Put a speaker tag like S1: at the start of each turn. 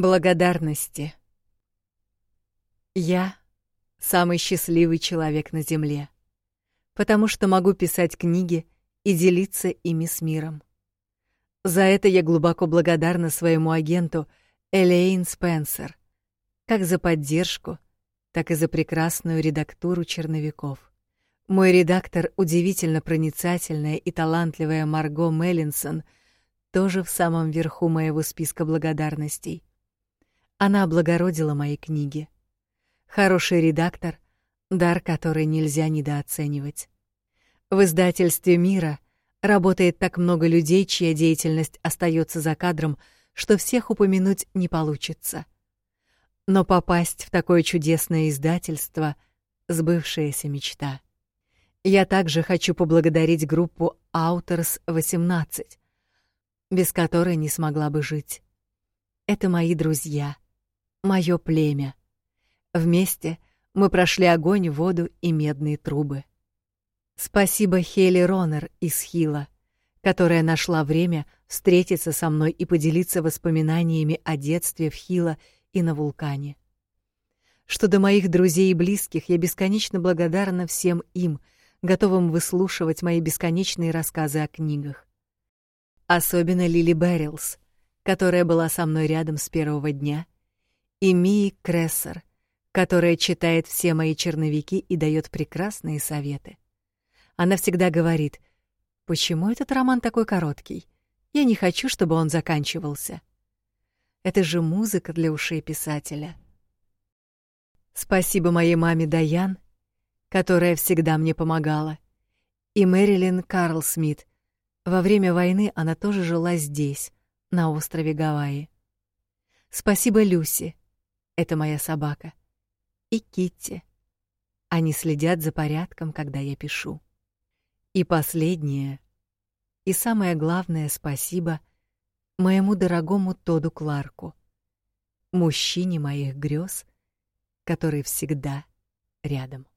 S1: Благодарности. Я самый счастливый человек на земле, потому что могу писать книги и делиться ими с миром. За это я глубоко благодарна своему агенту Элейн Спенсер, как за поддержку, так и за прекрасную редактуру черновиков. Мой редактор, удивительно проницательная и талантливая Марго Меллинсон, тоже в самом верху моего списка благодарностей. Она облагородила мои книги. Хороший редактор — дар, который нельзя недооценивать. В издательстве «Мира» работает так много людей, чья деятельность остается за кадром, что всех упомянуть не получится. Но попасть в такое чудесное издательство — сбывшаяся мечта. Я также хочу поблагодарить группу Authors 18, без которой не смогла бы жить. Это мои друзья — моё племя. Вместе мы прошли огонь, воду и медные трубы. Спасибо Хели Ронер из Хила, которая нашла время встретиться со мной и поделиться воспоминаниями о детстве в Хила и на вулкане. Что до моих друзей и близких, я бесконечно благодарна всем им, готовым выслушивать мои бесконечные рассказы о книгах. Особенно Лили Беррилс, которая была со мной рядом с первого дня — и Мии Крессер, которая читает все мои черновики и дает прекрасные советы. Она всегда говорит: "Почему этот роман такой короткий? Я не хочу, чтобы он заканчивался". Это же музыка для ушей писателя. Спасибо моей маме Даян, которая всегда мне помогала, и Мэрилин Карл Смит. Во время войны она тоже жила здесь, на острове Гавайи. Спасибо Люси, это моя собака. И Китти. Они следят за порядком, когда я пишу. И последнее, и самое главное спасибо моему дорогому Тоду Кларку, мужчине моих грез, который всегда рядом.